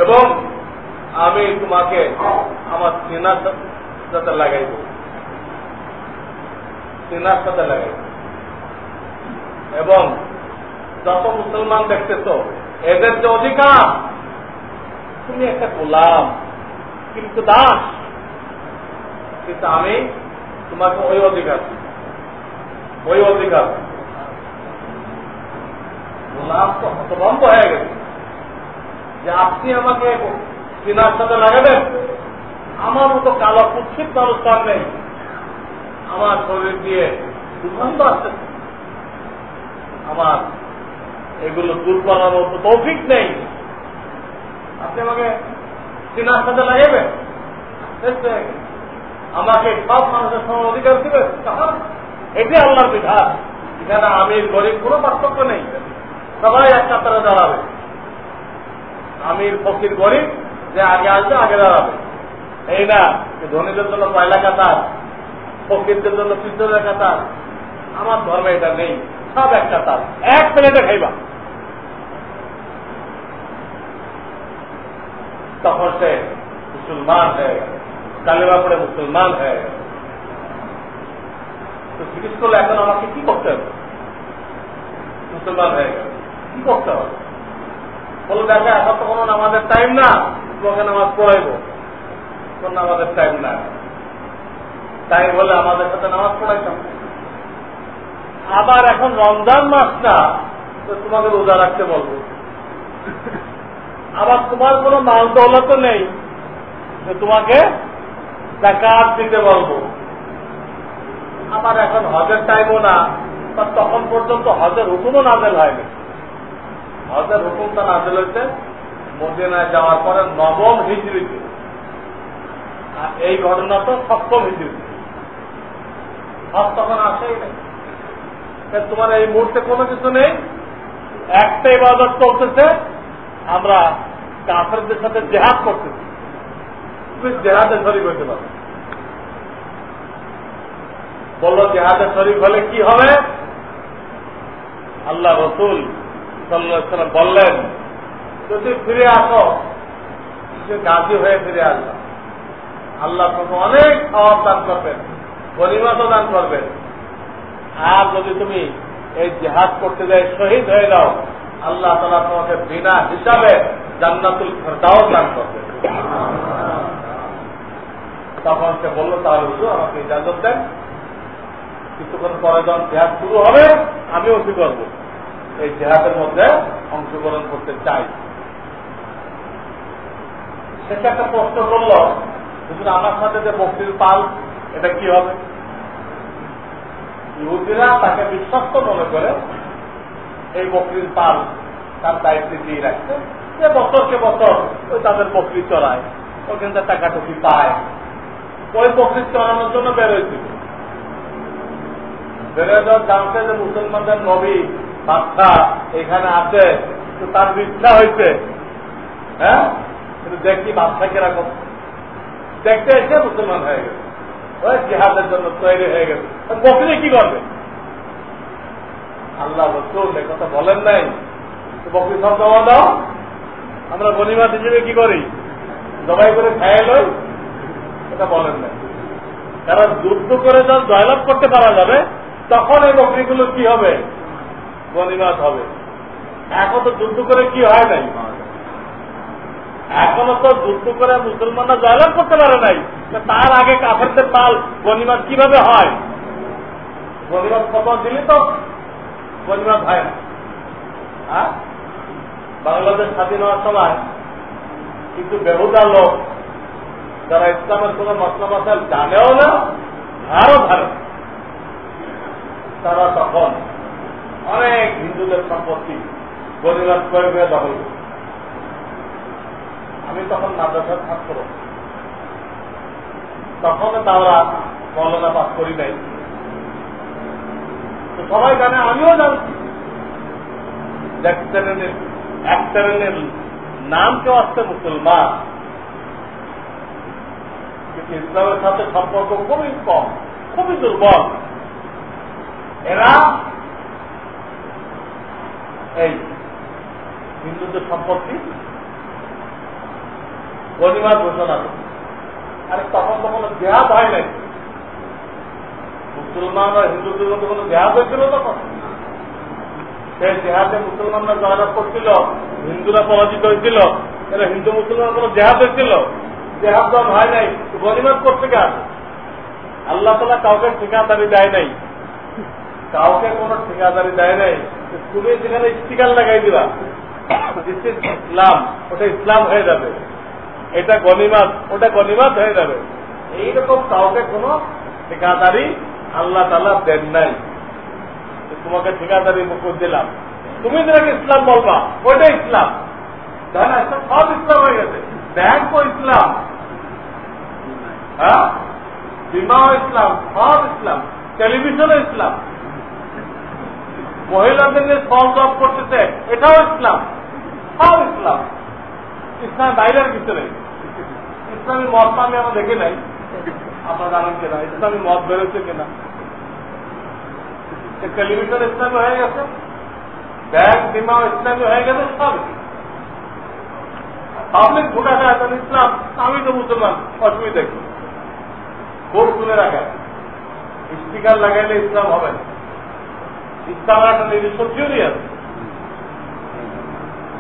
এবং আমি তোমাকে আমার সিনার সাথে লাগাইব। সিনার সাথে লাগাইব। এবং যত মুসলমান দেখতেছ, এদের যে অধিকার, তুমি একটা গোলাম, কিন্তু দাস। কিন্তু আমি তোমাকে ওই অধিকার ওই অধিকার। গোলাম তো হতভম্ব হয়ে গেছে। যে আপনি আমাকে সিনার সাথে লাগাবেন? আমার মতো কালো কুৎসিত মানুষ তার নেই। আমার শরীর দিয়ে দুর্গন্ধ আসছে। আমার এগুলো দূর করার মতো তৌফিক নেই। আপনি আমাকে সিনার সাথে লাগাবেন? আমাকে সব মানুষের সমান অধিকার দিবে এটি আল্লাহর বিধান। এখানে আমির, গরিব, কোনো পার্থক্য নেই। সবাই এক কাতারে দাঁড়াবে। আমির, ফকির, গরিব যে আগে আসবে, আগে দাঁড়াবে এই না ধনীদের জন্য পয়লা কাতার, ফকিরদের জন্য পিস্তলের কাতার, আমার ধর্মে এটা নেই, সব এক কাতার। এক প্লেটে খাইবা। তখন সে মুসলমান হয়ে গেল। কালেমা পড়ে মুসলমান হয়ে গেল। তো জিজ্ঞেস করলে, এখন আমাকে কি করতে হবে? মুসলমান হয়ে গেল। কি করতে হবে? বলো দেখা, এখন তো কোনো আমাদের টাইম না। তোমাকে নামাজ পড়াইব। কোন নামাজের টাইম না টাইম হলে আমাদের সাথে নামাজ পড়াইতাম। আবার এখন রমজান মাসটা তো তোমাকে রোজা রাখতে বলব। আবার তোমার কোনো মাল দৌলত নেই যে তোমাকে জাকাত দিতে বলব। আমার এখন হজের টাইমও না তখন পর্যন্ত হজের হুকুমও নাজেল হয়নি। হজের হুকুমটা নাজেল হয়েছে। মদিনায় যাওয়ার পরে নবম হিজড়িতে আর এই ঘটনা তো সপ্তম হিজড়িতে হজ তখন আসেই নেই তোমার এই মুহূর্তে কোনো কিছু নেই? একটা ইবাদত চলতেছে, আমরা কাফেরদের সাথে জেহাদ করতেছি। তুমি জেহাদে শরিক হতে পারো। বলল, জেহাদে শরিক হলে কি হবে? আল্লাহ রসুল সাল্লাম বললেন যদি ফিরে আসো, সে গাজী হয়ে ফিরে আসবে। আল্লাহ তোমাকে অনেক খাওয়ার দান করবেন গরিমাতও দান করবেন। আর যদি তুমি এই জেহাদ করতে যাই, শহীদ হয়ে যাও, আল্লাহ তালা তোমাকে বিনা হিসাবে জান্নাতুল ফেরদাও দান করবে। তখন সে বলল, তাহলে হুজুর, আমাকে ইজাজত দেন। কিছুক্ষণ পরে যখন জেহাদ শুরু হবে, আমিও কি করব? এই জেহাদের মধ্যে অংশগ্রহণ করতে চাই। সেটা একটা প্রশ্ন করল। কিন্তু আমার সাথে যে বক্তির পাল, এটা কি হবে? ইহুদিরা তাকে বিশ্বস্ত মনে করে এই বকরির পাল তার দায়িত্বে দিয়ে রাখছে। যে বছরকে বছর ওই তাদের বকরি চড়ায়, ওখান থেকে টাকাটুকি পায়। ওই বকরি চড়ানোর জন্য বেরোয়ছিল বেরোয় জানছে যে মুসলমানদের নবী বাচ্চা এখানে আছে, তো তার ইচ্ছা হয়েছে। হ্যাঁ? কিন্তু দেখি বাচ্চা কীরকম দেখতে এসে মুসলমান হয়ে গেছে। ওই জিহাদের জন্য তৈরি হয়ে গেছে। বকরি কি করবে? আল্লাহ রসুল কথা বলেন নাই। বকরি সব জমা দাও। আমরা গণিমাত হিসেবে কি করি? জবাই করে খাইয়ে লই। এটা বলেন নাই। কারণ যুদ্ধ করে যখন জয়লাভ করতে পারা যাবে, তখন এই বকরিগুলো কি হবে? গণিমাত হবে। এখন তো যুদ্ধ করে কি হয় নাই? এখনও তো যুদ্ধ করে মুসলমানরা জয়লাভ করতে পারে নাই। তার আগে কাফেরদের পাল গণিমাত কীভাবে হয়? গণিমাত কত দিলে তো? গণিমাত হয় না। হ্যাঁ? বাংলাদেশ স্বাধীন হওয়ার সময় কিন্তু বেহুদা লোক যারা ইসলামের কোন মশলা মশাল জানেও না আরও ভালো তারা তখন অনেক হিন্দুদের সম্পত্তি গরিবাদ করে করে দখল করছে আমি তখন মাদ্রাসার ছাত্র। তখন তারা মৌলানা পাস করি নাই। তো সবাই জানে, আমিও জানছি এক শ্রেণির এক শ্রেণির নাম কেউ আসছে মুসলমান। কিন্তু ইসলামের সাথে সম্পর্ক খুবই কম, খুবই দুর্বল। এরা এই হিন্দুদের সম্পত্তি গণিমা ঘোষণা আরে তখন তো কোনো দেহাত হয় নাই। মুসলমান আর হিন্দুদের মধ্যে কোনো দেহাত হয়েছিল তখন? সেই জেহাদে মুসলমানরা জয়লাভ করছিল হিন্দুরা পরাজিত হয়েছিল এরা হিন্দু মুসলমান কোনো জেহাদ হয়েছিল? জেহাদ দম হয় নাই গণিমাত করতে গেল আল্লাহ তালা কাউকে ঠিকাদারি দেয় নাই। কাউকে কোনো ঠিকাদারি দেয় নাই। তুমি সেখানে স্টিকার লাগাই দিবা। ইসলাম, ওটা ইসলাম হয়ে যাবে। এটা গণিমাত, ওটা গণিমাত হয়ে যাবে। এইরকম কাউকে কোনো ঠিকাদারি আল্লাহ তালা দেন নাই। তোমাকে ঠিকাদারি মুকুট দিলাম। তুমি যেটাকে ইসলাম বলবা, ওইটা ইসলাম। সব ইসলাম হয়ে গেছে। ব্যাংকও ইসলাম। হ্যাঁ? বিমাও ইসলাম, সব ইসলাম। টেলিভিশনও ইসলাম। মহিলাদের নিয়ে ফল জব করতেছে, এটাও ইসলাম। সব ইসলাম। ইসলাম বাইরের কিছু নেই ইসলামী মত আমি আমরা দেখে নাই। আপনারা জানেন কিনা? ইসলামী মত বেরোচ্ছে কিনা? টেলিভিশন ইসলামী হয়ে গেছে ব্যাংক বিমা ইসলামী হয়ে গেছে, সব। পাবলিক ভোটার এখন ইসলাম। আমি তো মুসলমান, অসুবিধা কি? ভোট তুলে রাখা স্টিকার লাগাইলে ইসলাম হবে ইসলাম একটা নিজস্ব থিওরি আছে।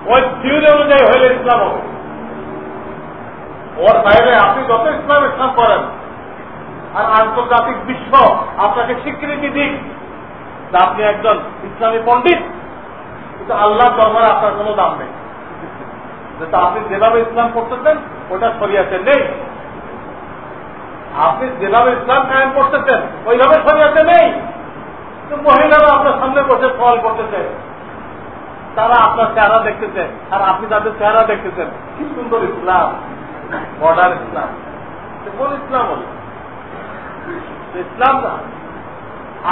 ওই থিওরি অনুযায়ী হইলে ইসলাম হবে। ওর বাইরে আপনি যত ইসলাম ইসলাম করেন আর আন্তর্জাতিক বিশ্ব আপনাকে স্বীকৃতি দিক আপনি একজন ইসলামী পণ্ডিত, কিন্তু আল্লাহ দরবারে আপনার কোনো দাম নেই। আপনি যেভাবে ইসলাম করতেছেন, ওটা সরিয়াতে নেই। আপনি যেভাবে ইসলাম কায়েম করতেছেন, ওইভাবে সরিয়াতে নেই। মহিলারা আপনার সামনে বসে সওয়াল করতেছে। তারা আপনার চেহারা দেখতেছে, আর আপনি তাদের চেহারা দেখতেছেন। কি সুন্দর ইসলাম। মডার্ন ইসলাম। কোন ইসলাম হল? ইসলাম না।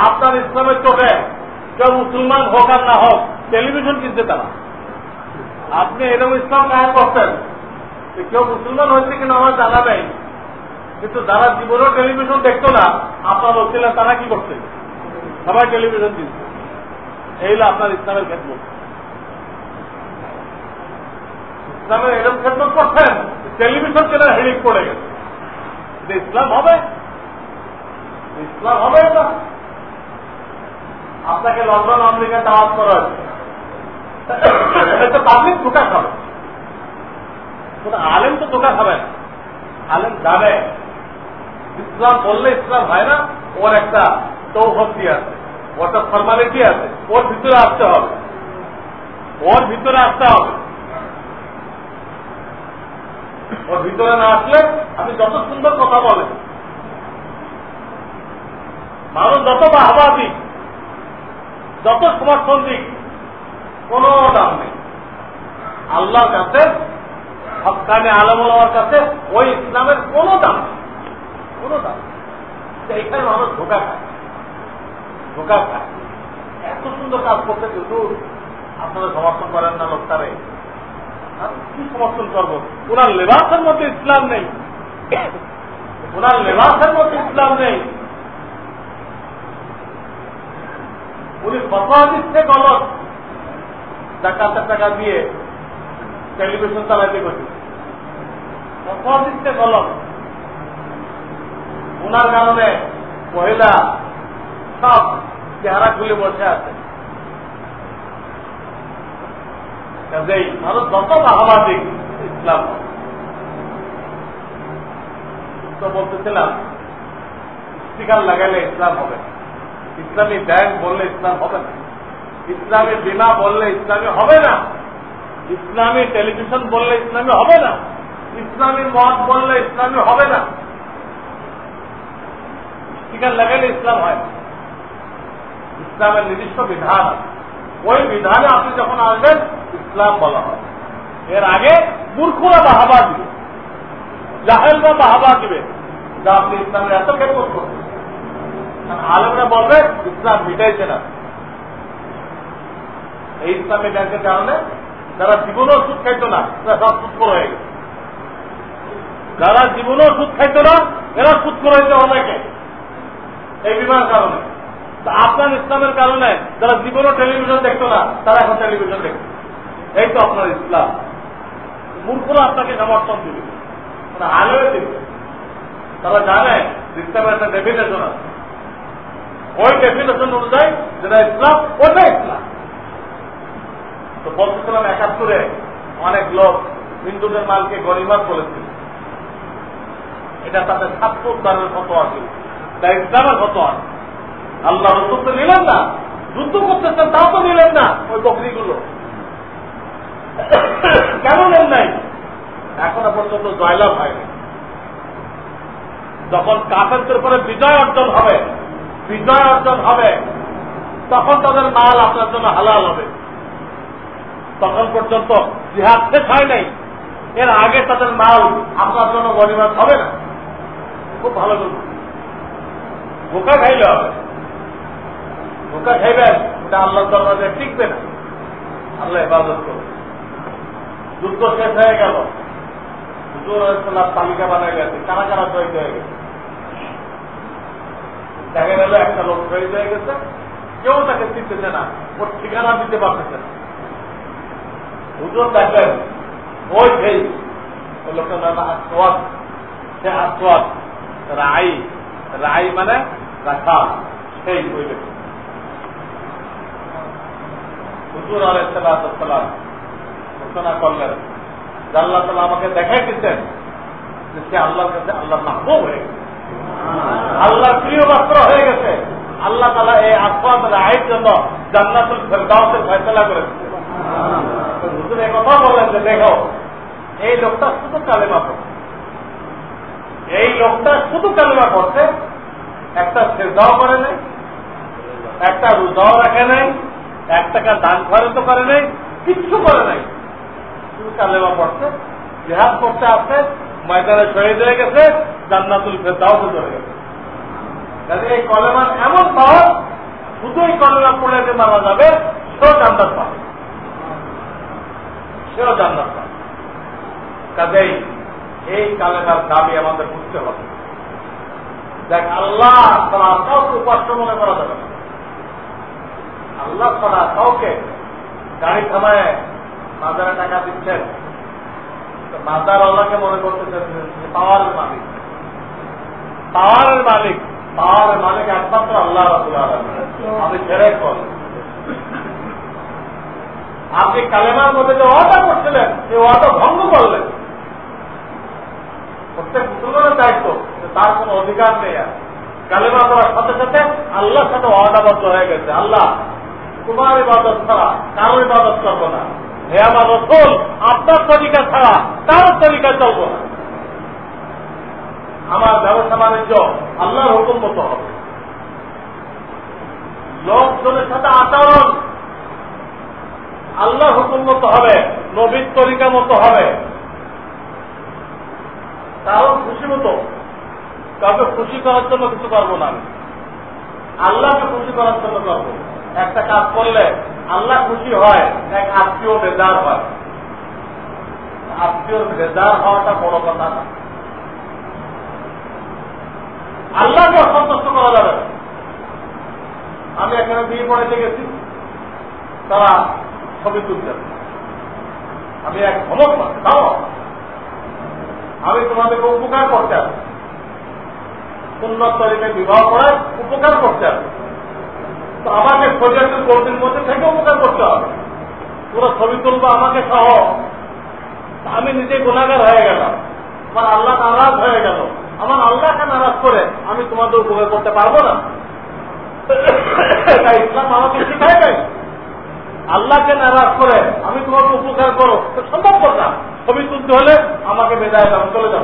আপনার ইসলামের চোখে কেউ মুসলমান হোক আর না হোক, টেলিভিশন কিনতে তারা। আপনি এরকম ইসলাম কায়ন করতেন কেউ মুসলমান হয়েছে কিনা আমার জানা নেই। কিন্তু যারা জীবনেও টেলিভিশন দেখতো না, আপনার হচ্ছিলেন তারা কি করছে? সবাই টেলিভিশন কিনছে। এই হলো আপনার ইসলামের ক্ষেত্র ইসলামের এরকম ক্ষেত্র করছেন? টেলিভিশন কেনার হেডিং পড়ে গেছে। ইসলাম হবে ইসলাম হবে না আপনাকে লন্ডন, আমেরিকা দাওয়াত করা হয়েছে। পাবলিক ধোকা খাবে। আলেম তো ধোকা খাবে আলেম জানে। ইসলাম বললে ইসলাম হয় না, ওর একটা চৌহস্তি আছে ওটা ফর্মালিটি আছে, ওর ভিতরে আসতে হবে। ওর ভিতরে আসতে হবে। ওর ভিতরে না আসলে আপনি যত সুন্দর কথা বলেন। মানুষ যত বাহবা দিক যত সমর্থন দিক কোন দাম নেই। আল্লাহর কাছে, হকানে আলমার কাছে ওই ইসলামের কোন দাম নেই। কোন দাম এখানে মানুষ ধোকা খায়। ধোকা খায়। এত সুন্দর কাজ করতে কিন্তু আপনারা সমর্থন করেন না লোকটারে। কি সমর্থন করব? ওনার লেবাসের মধ্যে ইসলাম নেই। ওনার লেবাসের মধ্যে ইসলাম নেই। উনি কথা দিচ্ছে গলত। ডাকাতের টাকা দিয়ে টেলিভিশন চালাইতে গেছে। কথা দিচ্ছে গলত। ওনার কারণে মহিলা সব চেহারা খুলে বসে আছে। কাজেই ভারত যত বাহাবাদিক ইসলাম তো বলতেছিলাম স্টিকার লাগাইলে ইসলাম হবে ইসলামী ব্যাংক বললে ইসলাম হবে না। ইসলামী বিমা বললে ইসলামী হবে না। ইসলামী টেলিভিশন বললে ইসলামী হবে না। ইসলামী মত বললে ইসলামী হবে না। স্টিকার লাগাইলে ইসলাম হয় ইসলামের নিজস্ব বিধান ওই বিধানে আপনি যখন আসবেন ইসলাম বলা হয়। এর আগে মূর্খরা বাহাবা দিবে। জাহেলরা বাহাবা দিবে। যা আপনি ইসলামের এত ক্ষেত্র করবেন আলমরা বলবে, ইসলাম মিটাইছে না। এই ইসলামী ব্যাংকের কারণে যারা জীবনও সুদ খাইত না তারা সব সুদ করে হয়ে গেছে। যারা জীবনও সুদ খাইত না, এরা সুদ করে হয়েছে অনেকে। এই বিমার কারণে। আপনার ইসলামের কারণে যারা জীবনও টেলিভিশন দেখতো না, তারা এখন টেলিভিশন দেখছে। এই তো আপনার ইসলাম। মূর্খরা আপনাকে সমর্থন দিবে। আলোয় দিবে। তারা জানে, ইসলামের একটা ডেফিনেশন আছে। ওই ডেফিনেশন অনুযায়ী যেটা ইসলাম, ওটা ইসলাম। তো বলতেছিলাম একাত্তরে অনেক লোক হিন্দুদের মালকে গরিমাত বলেছিল। এটা তাদের ছাত্র উদ্ধারের মতো আছে তা ইসলামের মতো আছে আল্লাহ রসুল তো নিলেন না। যুদ্ধ করতেছেন, তাও তো নিলেন না। ওই বকরিগুলো। কেন নেন নাই? এখনও পর্যন্ত জয়লাভ হয়নি। যখন কাফেরদের উপরে বিজয় অর্জন হবে, বিজয় অর্জন হবে, তখন তাদের মাল আপনার জন্য হালাল হবে। তখন পর্যন্ত জিহাদ শেষ হয় নাই। এর আগে তাদের মাল আপনার জন্য গরিমাত হবে না। খুব ভালো করবে বোকা খাইলে হবে। বোকা খাইবেন ওটা আল্লাহ দরবারে টিকবে না। আল্লাহ হেফাজত করবে যুদ্ধ শেষ হয়ে গেল। তালিকা বানাই গেছে। কারা কারা শহীদ হয়ে গেছে? দেখা গেল একটা লোক শহীদ হয়ে গেছে। কেউ তাকে চিনতেছে না। ওর ঠিকানা দিতে পারতেছে না। হুজুর দেখলেন ওই সেই ওই লোকটার সে আসওয়াদ, রাই। রাই মানে রাখা। সেই ওই ব্যক্তি। হুজুর আলাইসালাম ঘোষণা করলেন। আল্লাহ তালা আমাকে দেখাই দিচ্ছেন যে সে আল্লাহর কাছে আল্লাহ মাহবুব হয়ে গেছে। আল্লাহর প্রিয় পাত্র হয়ে গেছে। আল্লাহ তালা এই আসবাদ রায়ের জন্য জান্নাতুল ফেরদাউসের ফয়সলা করেছে। হুজুর কথা বললেন যে, দেখো, এই লোকটা শুধু কালেমা পড়ছে। এই লোকটা শুধু কালেমা পড়ছে। একটা সেজাও করে নাই, একটা রোজাও রাখে নাই, এক টাকা দান খরচ করে নাই, কিচ্ছু করে নাই। শুধু কালেমা পড়ছে? জেহাদ করতে আসছে ময়দানে শহীদ হয়ে গেছে, জান্নাতুল ফেরদাও চলে গেছে। কাজে এই কলেমার এমন পাওয়া শুধু এই কলেমা পড়লে যে মারা যাবে, সেও জান্নাত পাবে। সেও জান্নাত পাবে। কাজেই এই কালেমার দাবি আমাদের বুঝতে হবে। দেখ, আল্লাহ ছাড়া কাউকে উপাস্য মনে করা যাবে আল্লাহ ছাড়া কাউকে গাড়ি থামায় বাজারে টাকা দিচ্ছেন। মাদার আল্লাহকে মনে করতেছেন পাওয়ারের মালিক। পাওয়ারের মালিক পাওয়ারের মালিক একমাত্র আল্লাহ রাবুল আমি ছেড়ে কর আপনি কালেমার মধ্যে যে ওয়াদা করছিলেন এই ওয়াদা ভঙ্গ করলেন। প্রত্যেক মুসলমানের দায়িত্ব তার কোন অধিকার নেই আর। কালেমা করার সাথে সাথে আল্লাহর সাথে অর্ডাবদ্ধ হয়ে গেছে। আল্লাহ তোমার ইবাদত ছাড়া কারও ইবাদত করব না। হে আমার রসুল, আপনার তরিকা ছাড়া কারোর তরিকা চলবো না। আমার ব্যবসা বাণিজ্য আল্লাহর হুকুম মতো হবে। লোকজনের সাথে আচরণ আল্লাহ হুকুম মতো হবে, নবীর তরিকা মতো হবে। কারণ খুশি মতো, কাউকে খুশি করার জন্য কিছু করব না আমি। আল্লাহকে খুশি করার জন্য করব। একটা কাজ করলে আল্লাহ খুশি হয়, এক আত্মীয় বেজার হয়। আত্মীয় বেজার হওয়াটা বড় কথা না। আল্লাহকে অসন্তুষ্ট করা যাবে আমি এখানে বিয়ে পড়াইতে গেছি, তারা ছবি তুলছেন আমি এক ধমক পাচ্ছি দাও আমি তোমাদেরকে উপকার করতে আসি। সুন্নত তরিকায় বিবাহ করার উপকার করতে আসি। তো আমাকে শরীরের কর্মীর মধ্যে থেকে উপকার করতে হবে? পুরো ছবি তুলবো আমাকে সহ। আমি নিজে গুণাগার হয়ে গেলাম। আমার আল্লাহ নারাজ হয়ে গেল। আমার আল্লাহকে নারাজ করে আমি তোমাদের উপকার করতে পারব না। ইসলাম আমাকে শিখাই নাই। আল্লাহকে নারাজ করে আমি তোমাকে উপকার করো। তো সম্ভব কথা। ছবি তুলতে হলে আমাকে বেদায় যাব চলে যাব।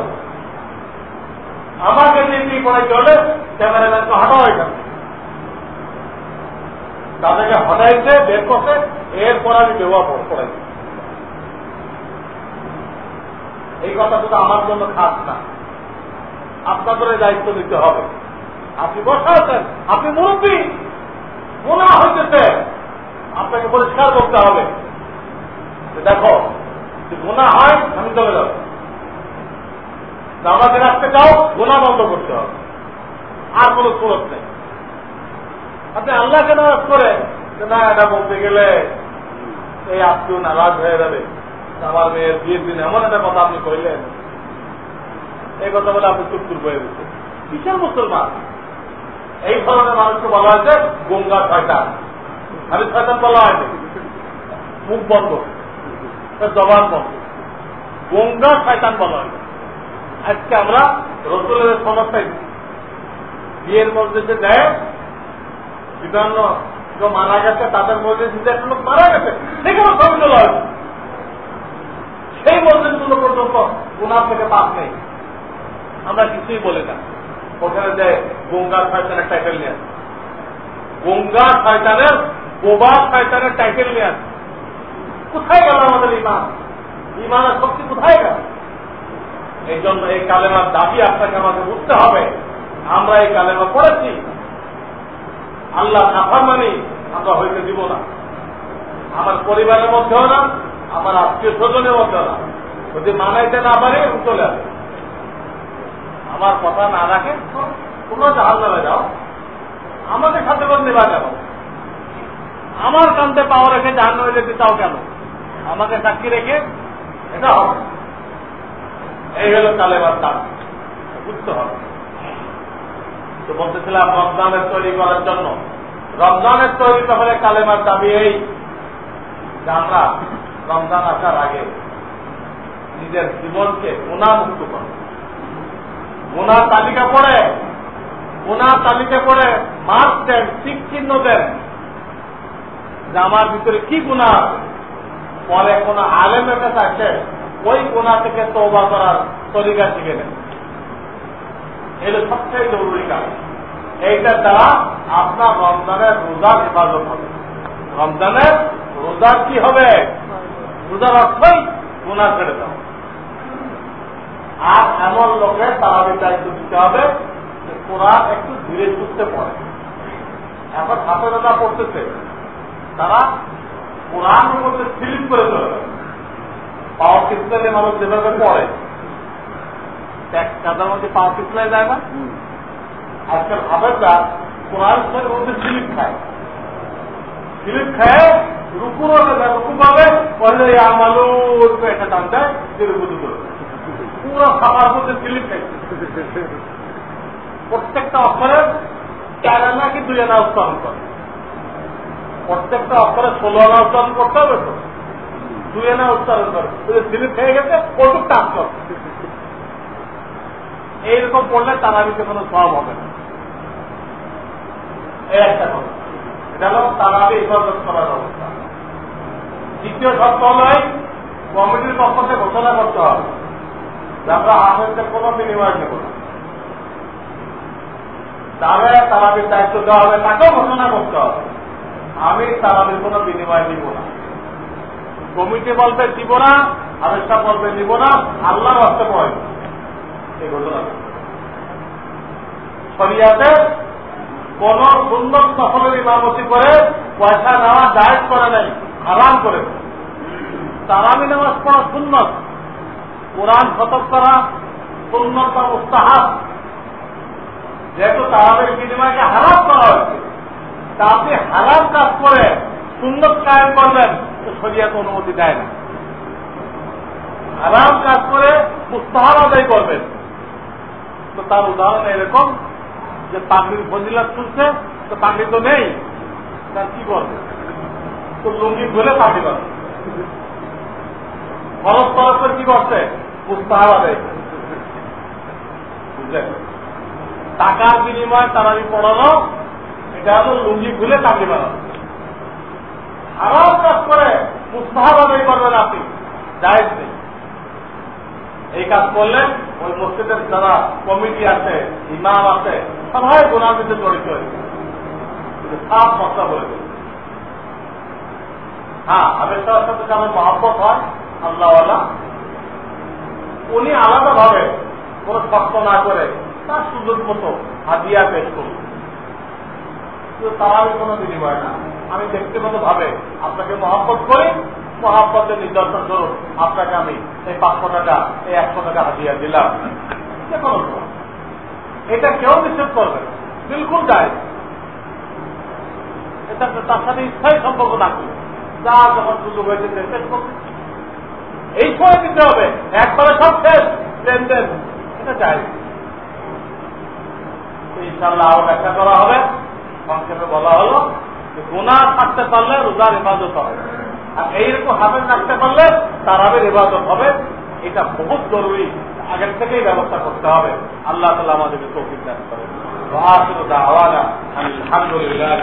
আমাকে নিয়ে করাইতে হলে ক্যামেরাম্যানকে হাঁটা হয়ে যাবে। তাদেরকে হটাইছে, বের করছে, এরপর আমি ব্যবহার করাইছি। এই কথা শুধু আমার জন্য খাস না। আপনাদের দায়িত্ব নিতে হবে। আপনি বসা আছেন, আপনি মুরব্বী। গুণা হইতেছে। আপনাকে পরিষ্কার করতে হবে দেখো গুণা হয়, আমি চলে যাব। আমাকে রাখতে চাও গুণা বন্ধ করতে হবে। আর কোন সুরত নেই। আপনি আল্লাহকে নারাজ করে না, এটা বলতে গেলে এই আত্মীয় নারাজ হয়ে যাবে। আমার মেয়ের বিয়ের দিন এমন একটা কথা আপনি কইলেন, এই কথা বলে আপনি চুপ চুপ হয়ে গেছে বিশাল মুসলমান। এই ধরনের মানুষকে বলা হয়েছে, গঙ্গা শয়তান। আমি শয়তান বলা হয়নি মুখ বন্ধ। জবান বন্ধ। গঙ্গা শয়তান বলা হয়েছে আজকে আমরা রসুলের সমস্যায় বিয়ের মধ্যে যে দেয় বিভিন্ন মারা গেছে, তাদের মধ্যে একটা লোক মারা গেছে সেখানে ছবি তোলা হয়েছে সেই মসজিদগুলো পর্যন্ত গুনার থেকে পাপ নেই। আমরা কিছুই বলি না। ওখানে যে গঙ্গার শয়তানের টাইটেল নিয়ে আসে গঙ্গা শয়তানের বোবা শয়তানের টাইটেল নিয়ে আসে কোথায় গেল আমাদের ইমান ইমানের শক্তি কোথায় গেল? এই জন্য এই কালেমার দাবি আপনাকে আমাকে বুঝতে হবে। আমরা এই কালেমা পড়েছি। আল্লাহ নাফার মানি আমরা হইতে দিব না। আমার পরিবারের মধ্যেও না, আমার আত্মীয় স্বজনের মধ্যেও না। যদি মানাইতে না পারে চলে আসে। আমার কথা না রাখে, তোমরা জাহাজ নামে যাও। আমাদের সাথে করে নেবা কেন? আমার কান্তে পাওয়া রেখে জাহান নামে যেতে চাও কেন? আমাকে সাক্ষী রেখে এটা হবে। এই হলো কালেবার দাম বুঝতে হবে। তো বলতেছিলাম, রমজানের তৈরি করার জন্য। রমজানের তৈরি তাহলে কালেমার দাবি এই যে আমরা রমজান আসার আগে নিজের জীবনকে গুণামুক্ত করব গুণার তালিকা পড়ে, গুণার তালিকা পড়ে মার্ক দেন, ঠিক চিহ্ন দেন যে আমার ভিতরে কি গুণা আছে। পরে কোন আলেমের কাছে আসে, ওই গুণা থেকে তৌবা করার তরিকা শিখে নেন এটা সবচেয়ে জরুরি কাজ। এইটার দ্বারা আপনার রমজানের রোজার হেফাজত হবে। রমজানের রোজার কি হবে? রোজার অর্থই গুণা ছেড়ে দেওয়া। আর এমন লোকের তারাবির দায়িত্ব দিতে হবে যে কোরআন একটু ধীরে সুস্থে পড়ে। এখন হাতে দাদা পড়তেছে। তারা কোরআনের মধ্যে স্লিপ করে চলে পাওয়ার সিস্টেমে মানুষ যেভাবে পড়ে কাদার মধ্যে পাওয়ার সিস্টেমে যায় না? আজকাল কোরআন মধ্যে স্লিপ খায়। স্লিপ খায় রুকুরও রুকু পাবে পরে একটা টান দেয় যে রুকু দুটো। পুরো খাবার মধ্যে স্লিপ প্রত্যেকটা অক্ষরের চার আনা কি দুই আনা উচ্চারণ করে? প্রত্যেকটা অক্ষরে ষোলো আনা উচ্চারণ করতে হবে তো? দুই আনা উচ্চারণ করে। স্লিপ খেয়ে গেছে টাচ করে। এইরকম পড়লে তারাবিতে কোনো সব হবে না। নেব তারাবির দায়িত্ব দেওয়া ঘোষণা করতে হবে, আমি তারাবির কোনো বিনিময় নিব না। কমিটি বলবে দিব না আবেশটা বলবে দিব না, আল্লাহর এই শরিয়াতে কোন সুন্দর সফলের ইমামতি করে পয়সা নেওয়া দায়ের করে নাই আরাম করে তারামি নামাজ পড়া সুন্নত। কোরআন খতম করা সুন্নত বা মুস্তাহাব। যেহেতু তারাবের বিনিময়কে হারাম করা হয়েছে, তা আপনি হারাম কাজ করে সুন্নত কায়েম করবেন, তো শরিয়াতে অনুমতি দেয় না। হারাম কাজ করে মুস্তাহাব আদায় করবেন। তো তার উদাহরণ এরকম যে পাগড়ির ফজিলাত শুনছে, তো পাগড়ি তো নেই। তার কি করবে তো লুঙ্গি ধরে পাগড়ি করবে খরচ খরচ করে কি করছে? আদায় বুঝলেন টাকার বিনিময়ে তারাবি পড়ানো এটা হলো লুঙ্গি খুলে চাকরি বানানো। হারাম কাজ করে মুস্তাহাব আদায় করবেন আপনি। নেই। এই কাজ করলে ওই মসজিদের যারা কমিটি আছে, ইমাম আছে, সবাই গোনার মধ্যে জড়িত হয়েছে সাফ মশলা বলে হ্যাঁ আবের সাথে যেমন মহাব্বত হয়, আল্লাহওয়ালা, উনি আলাদা ভাবে কোন শক্ত না করে তার সুযোগ মতো হাদিয়া পেশ করুন তার আমি কোনো বিনিময় না। আমি ব্যক্তিগত ভাবে আপনাকে মহাব্বত করি মহাব্বতের নিদর্শন ধরুন আপনাকে আমি এই পাঁচশো টাকা, এই একশো টাকা হাদিয়া দিলাম। এটা কেউ নিষেধ করবে বিলকুল যায় এটা তার সাথে স্থায়ী সম্পর্ক থাকবে যা যখন সুযোগ হয়েছে শেষ করবে। এই সময় দিতে হবে। একবারে সব শেষ। লেনদেন এটা চাই। ইনশাল্লাহ আরও ব্যাখ্যা করা হবে। সংক্ষেপে বলা হলো যে গুণা থাকতে পারলে রোজার ইবাদত হবে। আর এইরকম হাফেজ রাখতে পারলে তারাবের ইবাদত হবে। এটা বহুত জরুরি। আগের থেকেই ব্যবস্থা করতে হবে। আল্লাহ তালা আমাদেরকে তৌফিক দান করেন। আলহামদুলিল্লাহ